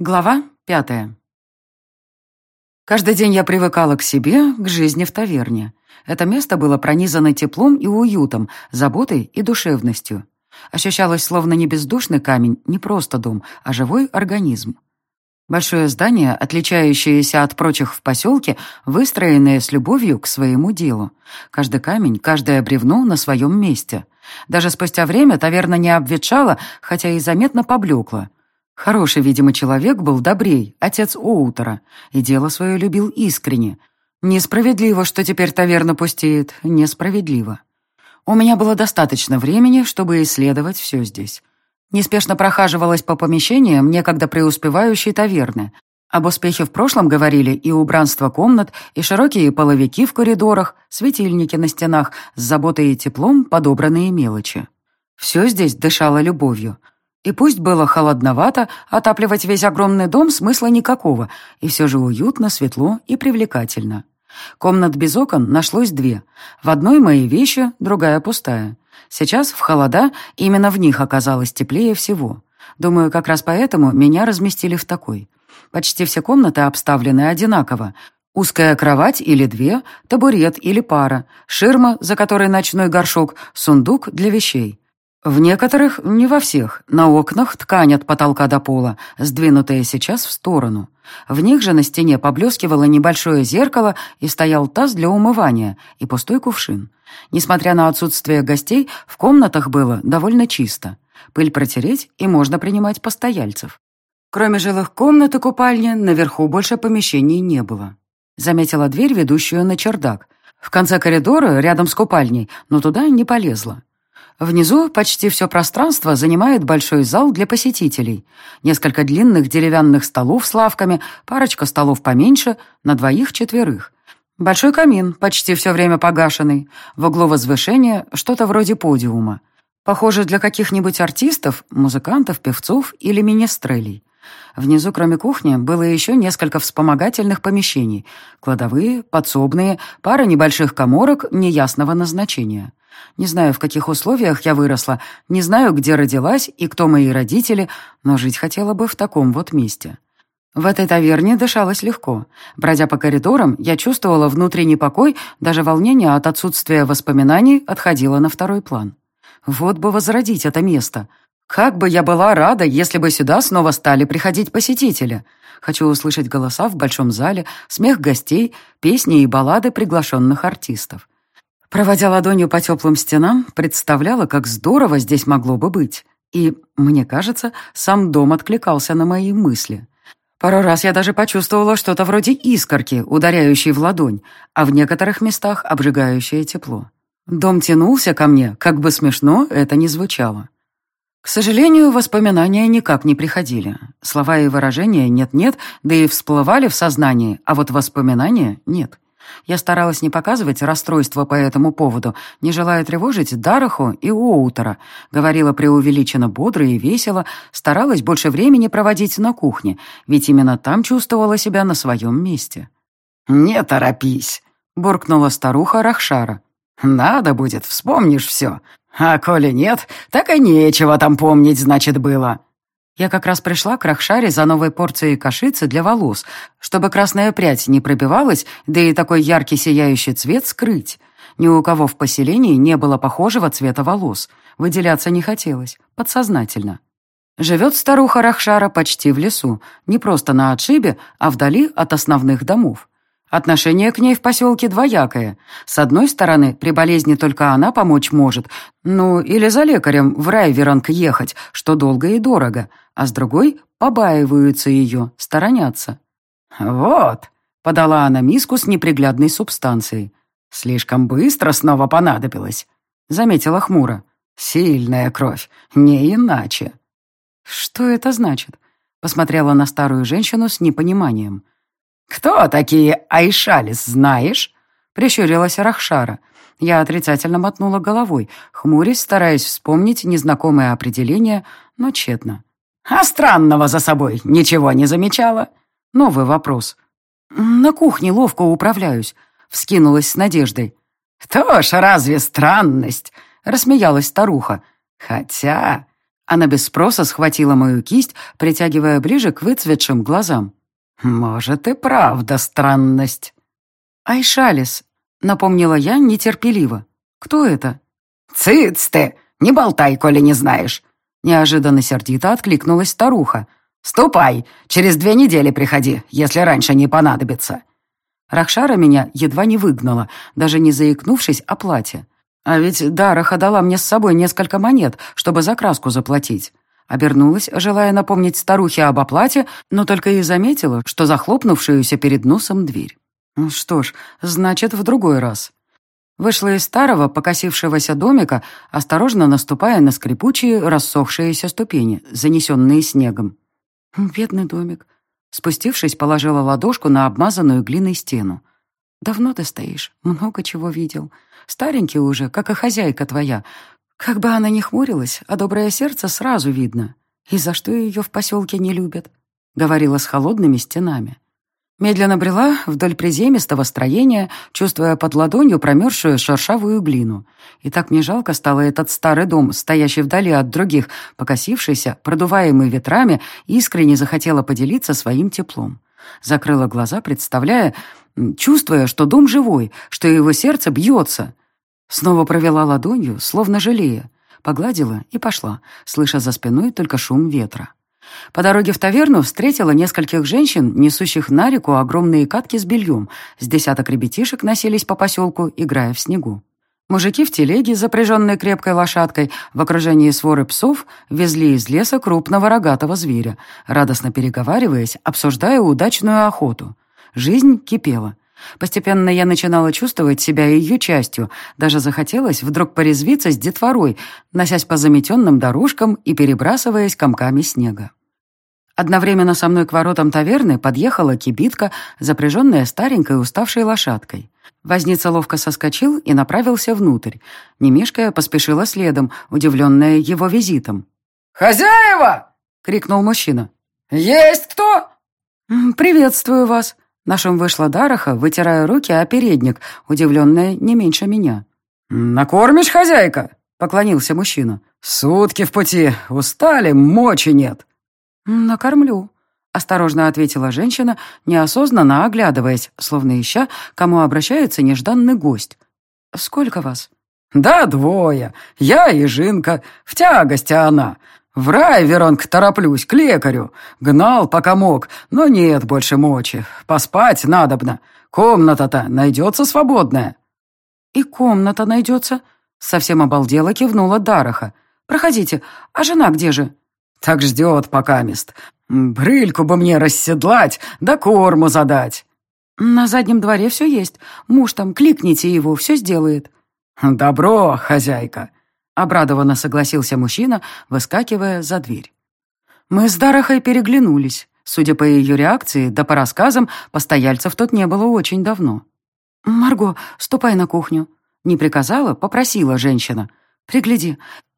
Глава пятая. Каждый день я привыкала к себе, к жизни в таверне. Это место было пронизано теплом и уютом, заботой и душевностью. Ощущалось словно не бездушный камень, не просто дом, а живой организм. Большое здание, отличающееся от прочих в поселке, выстроенное с любовью к своему делу. Каждый камень, каждое бревно на своем месте. Даже спустя время таверна не обветшала, хотя и заметно поблекла. Хороший, видимо, человек был добрей, отец Оутера, и дело свое любил искренне. Несправедливо, что теперь таверна пустеет, несправедливо. У меня было достаточно времени, чтобы исследовать все здесь. Неспешно прохаживалась по помещениям некогда преуспевающей таверны. Об успехе в прошлом говорили и убранство комнат, и широкие половики в коридорах, светильники на стенах, с заботой и теплом подобранные мелочи. Все здесь дышало любовью — и пусть было холодновато, отапливать весь огромный дом смысла никакого, и все же уютно, светло и привлекательно. Комнат без окон нашлось две. В одной мои вещи, другая пустая. Сейчас, в холода, именно в них оказалось теплее всего. Думаю, как раз поэтому меня разместили в такой. Почти все комнаты обставлены одинаково. Узкая кровать или две, табурет или пара, ширма, за которой ночной горшок, сундук для вещей. В некоторых, не во всех, на окнах ткань от потолка до пола, сдвинутая сейчас в сторону. В них же на стене поблескивало небольшое зеркало и стоял таз для умывания и пустой кувшин. Несмотря на отсутствие гостей, в комнатах было довольно чисто. Пыль протереть, и можно принимать постояльцев. Кроме жилых комнат и купальни, наверху больше помещений не было. Заметила дверь, ведущую на чердак. В конце коридора, рядом с купальней, но туда не полезла. Внизу почти все пространство занимает большой зал для посетителей. Несколько длинных деревянных столов с лавками, парочка столов поменьше, на двоих-четверых. Большой камин, почти все время погашенный. В углу возвышения что-то вроде подиума. Похоже, для каких-нибудь артистов, музыкантов, певцов или министрелей. Внизу, кроме кухни, было еще несколько вспомогательных помещений. Кладовые, подсобные, пара небольших коморок неясного назначения. Не знаю, в каких условиях я выросла, не знаю, где родилась и кто мои родители, но жить хотела бы в таком вот месте. В этой таверне дышалось легко. Бродя по коридорам, я чувствовала внутренний покой, даже волнение от отсутствия воспоминаний отходило на второй план. Вот бы возродить это место. Как бы я была рада, если бы сюда снова стали приходить посетители. Хочу услышать голоса в большом зале, смех гостей, песни и баллады приглашенных артистов. Проводя ладонью по теплым стенам, представляла, как здорово здесь могло бы быть. И, мне кажется, сам дом откликался на мои мысли. Пару раз я даже почувствовала что-то вроде искорки, ударяющей в ладонь, а в некоторых местах обжигающее тепло. Дом тянулся ко мне, как бы смешно это ни звучало. К сожалению, воспоминания никак не приходили. Слова и выражения нет-нет, да и всплывали в сознании, а вот воспоминания нет. Я старалась не показывать расстройство по этому поводу, не желая тревожить Дараху и Уоутера. Говорила преувеличенно бодро и весело, старалась больше времени проводить на кухне, ведь именно там чувствовала себя на своем месте. «Не торопись», — буркнула старуха Рахшара. «Надо будет, вспомнишь все. А коли нет, так и нечего там помнить, значит, было. Я как раз пришла к Рахшаре за новой порцией кашицы для волос, чтобы красная прядь не пробивалась, да и такой яркий сияющий цвет скрыть. Ни у кого в поселении не было похожего цвета волос. Выделяться не хотелось, подсознательно. Живет старуха Рахшара почти в лесу, не просто на отшибе, а вдали от основных домов. Отношение к ней в поселке двоякое. С одной стороны, при болезни только она помочь может, ну, или за лекарем в Райверанг ехать, что долго и дорого, а с другой побаиваются ее, сторонятся. «Вот», — подала она миску с неприглядной субстанцией. «Слишком быстро снова понадобилось», — заметила хмуро. «Сильная кровь, не иначе». «Что это значит?» — посмотрела на старую женщину с непониманием. «Кто такие Айшалис, знаешь?» — прищурилась Рахшара. Я отрицательно мотнула головой, хмурясь, стараясь вспомнить незнакомое определение, но тщетно. «А странного за собой ничего не замечала?» Новый вопрос. «На кухне ловко управляюсь», — вскинулась с надеждой. «То ж разве странность?» — рассмеялась старуха. «Хотя...» Она без спроса схватила мою кисть, притягивая ближе к выцветшим глазам. «Может, и правда странность». «Айшалис», — напомнила я нетерпеливо. «Кто это?» «Цыц ты! Не болтай, коли не знаешь!» Неожиданно сердито откликнулась старуха. «Ступай! Через две недели приходи, если раньше не понадобится». Рахшара меня едва не выгнала, даже не заикнувшись о плате. А ведь Дараха дала мне с собой несколько монет, чтобы за краску заплатить. Обернулась, желая напомнить старухе об оплате, но только и заметила, что захлопнувшуюся перед носом дверь. Ну что ж, значит, в другой раз. Вышла из старого, покосившегося домика, осторожно наступая на скрипучие, рассохшиеся ступени, занесенные снегом. Бедный домик. Спустившись, положила ладошку на обмазанную глиной стену. «Давно ты стоишь, много чего видел. Старенький уже, как и хозяйка твоя. Как бы она ни хмурилась, а доброе сердце сразу видно. И за что ее в поселке не любят?» — говорила с холодными стенами. Медленно брела вдоль приземистого строения, чувствуя под ладонью промерзшую шершавую глину. И так мне жалко стало этот старый дом, стоящий вдали от других, покосившийся, продуваемый ветрами, искренне захотела поделиться своим теплом. Закрыла глаза, представляя, чувствуя, что дом живой, что его сердце бьется. Снова провела ладонью, словно жалея. Погладила и пошла, слыша за спиной только шум ветра. По дороге в таверну встретила нескольких женщин, несущих на реку огромные катки с бельем. С десяток ребятишек носились по поселку, играя в снегу. Мужики в телеге, запряженной крепкой лошадкой, в окружении своры псов, везли из леса крупного рогатого зверя, радостно переговариваясь, обсуждая удачную охоту. Жизнь кипела. Постепенно я начинала чувствовать себя ее частью, даже захотелось вдруг порезвиться с детворой, носясь по заметенным дорожкам и перебрасываясь комками снега. Одновременно со мной к воротам таверны подъехала кибитка, запряженная старенькой уставшей лошадкой. Возница ловко соскочил и направился внутрь. Немешкая поспешила следом, удивленная его визитом. «Хозяева!» — крикнул мужчина. «Есть кто?» «Приветствую вас!» На шум вышла Дараха, вытирая руки о передник, удивленная не меньше меня. «Накормишь, хозяйка?» — поклонился мужчина. «Сутки в пути, устали, мочи нет». «Накормлю», — осторожно ответила женщина, неосознанно оглядываясь, словно ища, кому обращается нежданный гость. «Сколько вас?» «Да, двое. Я и Жинка. В тягости она. В рай, Веронка, тороплюсь, к лекарю. Гнал, пока мог, но нет больше мочи. Поспать надобно. Комната-то найдется свободная». «И комната найдется?» Совсем обалдела кивнула Дараха. «Проходите. А жена где же?» Так ждет покамест. Брыльку бы мне расседлать, да корму задать. На заднем дворе все есть. Муж там, кликните его, все сделает. Добро, хозяйка. Обрадованно согласился мужчина, выскакивая за дверь. Мы с Дарахой переглянулись. Судя по ее реакции, да по рассказам, постояльцев тут не было очень давно. «Марго, ступай на кухню». Не приказала, попросила женщина. «Пригляди,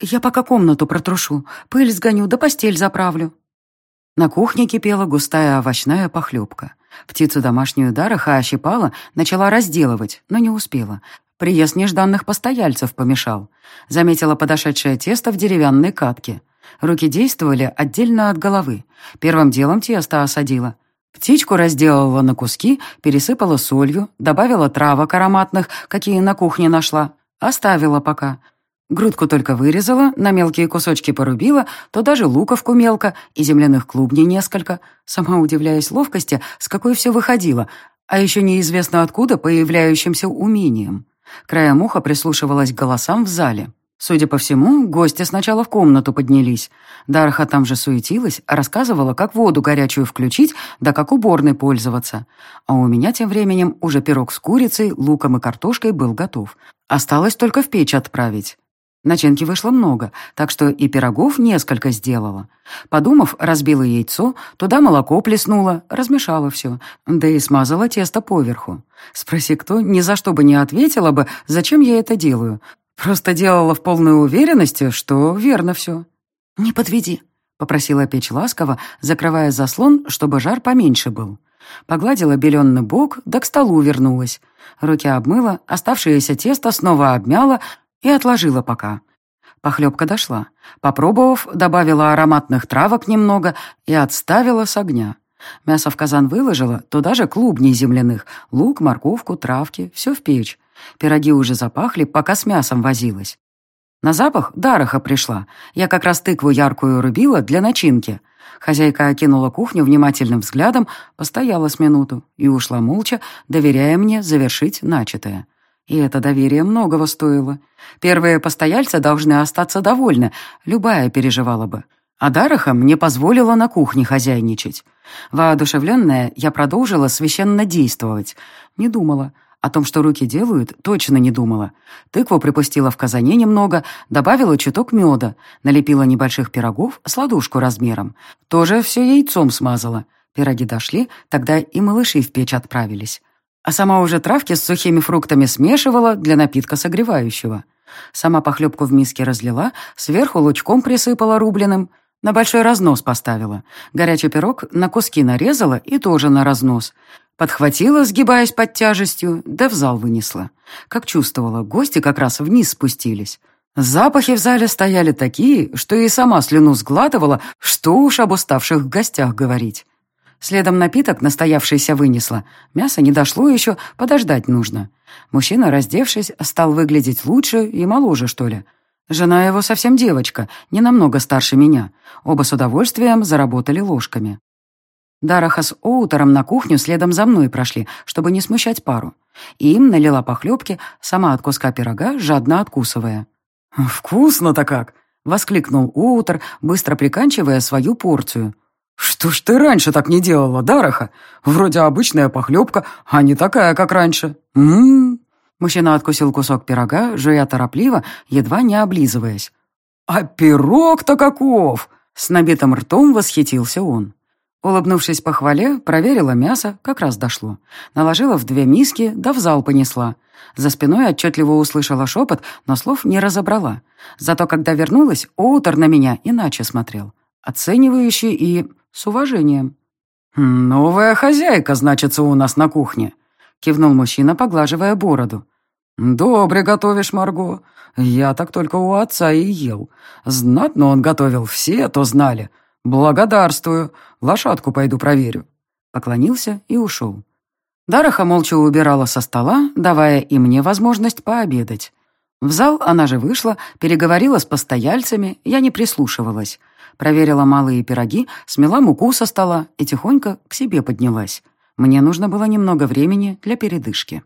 «Я пока комнату протрушу, пыль сгоню, да постель заправлю». На кухне кипела густая овощная похлебка. Птицу домашнюю Дараха ощипала, начала разделывать, но не успела. Приезд нежданных постояльцев помешал. Заметила подошедшее тесто в деревянной катке. Руки действовали отдельно от головы. Первым делом тесто осадила. Птичку разделала на куски, пересыпала солью, добавила травок ароматных, какие на кухне нашла. Оставила пока. Грудку только вырезала, на мелкие кусочки порубила, то даже луковку мелко и земляных клубней несколько, сама удивляясь ловкости, с какой все выходило, а еще неизвестно откуда появляющимся умением. Краем уха прислушивалась к голосам в зале. Судя по всему, гости сначала в комнату поднялись. Дарха там же суетилась, рассказывала, как воду горячую включить, да как уборной пользоваться. А у меня тем временем уже пирог с курицей, луком и картошкой был готов. Осталось только в печь отправить. Начинки вышло много, так что и пирогов несколько сделала. Подумав, разбила яйцо, туда молоко плеснула, размешала все, да и смазала тесто поверху. Спроси кто, ни за что бы не ответила бы, зачем я это делаю. Просто делала в полной уверенности, что верно все. «Не подведи», — попросила печь ласково, закрывая заслон, чтобы жар поменьше был. Погладила беленный бок, да к столу вернулась. Руки обмыла, оставшееся тесто снова обмяла, и отложила пока. Похлебка дошла. Попробовав, добавила ароматных травок немного и отставила с огня. Мясо в казан выложила, туда же клубней земляных, лук, морковку, травки, все в печь. Пироги уже запахли, пока с мясом возилась. На запах Дараха пришла. Я как раз тыкву яркую рубила для начинки. Хозяйка окинула кухню внимательным взглядом, постояла с минуту и ушла молча, доверяя мне завершить начатое. И это доверие многого стоило. Первые постояльцы должны остаться довольны, любая переживала бы. А Дараха мне позволила на кухне хозяйничать. Воодушевленная, я продолжила священно действовать. Не думала. О том, что руки делают, точно не думала. Тыкву припустила в казане немного, добавила чуток меда, налепила небольших пирогов с ладушку размером. Тоже все яйцом смазала. Пироги дошли, тогда и малыши в печь отправились. А сама уже травки с сухими фруктами смешивала для напитка согревающего. Сама похлебку в миске разлила, сверху лучком присыпала рубленым, на большой разнос поставила. Горячий пирог на куски нарезала и тоже на разнос. Подхватила, сгибаясь под тяжестью, да в зал вынесла. Как чувствовала, гости как раз вниз спустились. Запахи в зале стояли такие, что и сама слюну сглатывала, что уж об уставших гостях говорить. Следом напиток настоявшийся вынесла. Мясо не дошло еще, подождать нужно. Мужчина, раздевшись, стал выглядеть лучше и моложе, что ли. Жена его совсем девочка, не намного старше меня. Оба с удовольствием заработали ложками. Дараха с Оутером на кухню следом за мной прошли, чтобы не смущать пару. И им налила похлебки, сама от куска пирога, жадно откусывая. «Вкусно-то как!» — воскликнул Оутер, быстро приканчивая свою порцию. «Что ж ты раньше так не делала, Дараха? Вроде обычная похлебка, а не такая, как раньше. М-м-м!» Мужчина откусил кусок пирога, жуя торопливо, едва не облизываясь. «А пирог-то каков!» С набитым ртом восхитился он. Улыбнувшись похвале, проверила мясо, как раз дошло. Наложила в две миски, да в зал понесла. За спиной отчетливо услышала шепот, но слов не разобрала. Зато когда вернулась, Оутер на меня иначе смотрел. Оценивающий и с уважением. «Новая хозяйка, значится, у нас на кухне», — кивнул мужчина, поглаживая бороду. «Добре готовишь, Марго. Я так только у отца и ел. Знатно он готовил, все то знали. «Благодарствую. Лошадку пойду проверю». Поклонился и ушел. Дараха молча убирала со стола, давая и мне возможность пообедать. В зал она же вышла, переговорила с постояльцами, я не прислушивалась. Проверила малые пироги, смела муку со стола и тихонько к себе поднялась. Мне нужно было немного времени для передышки.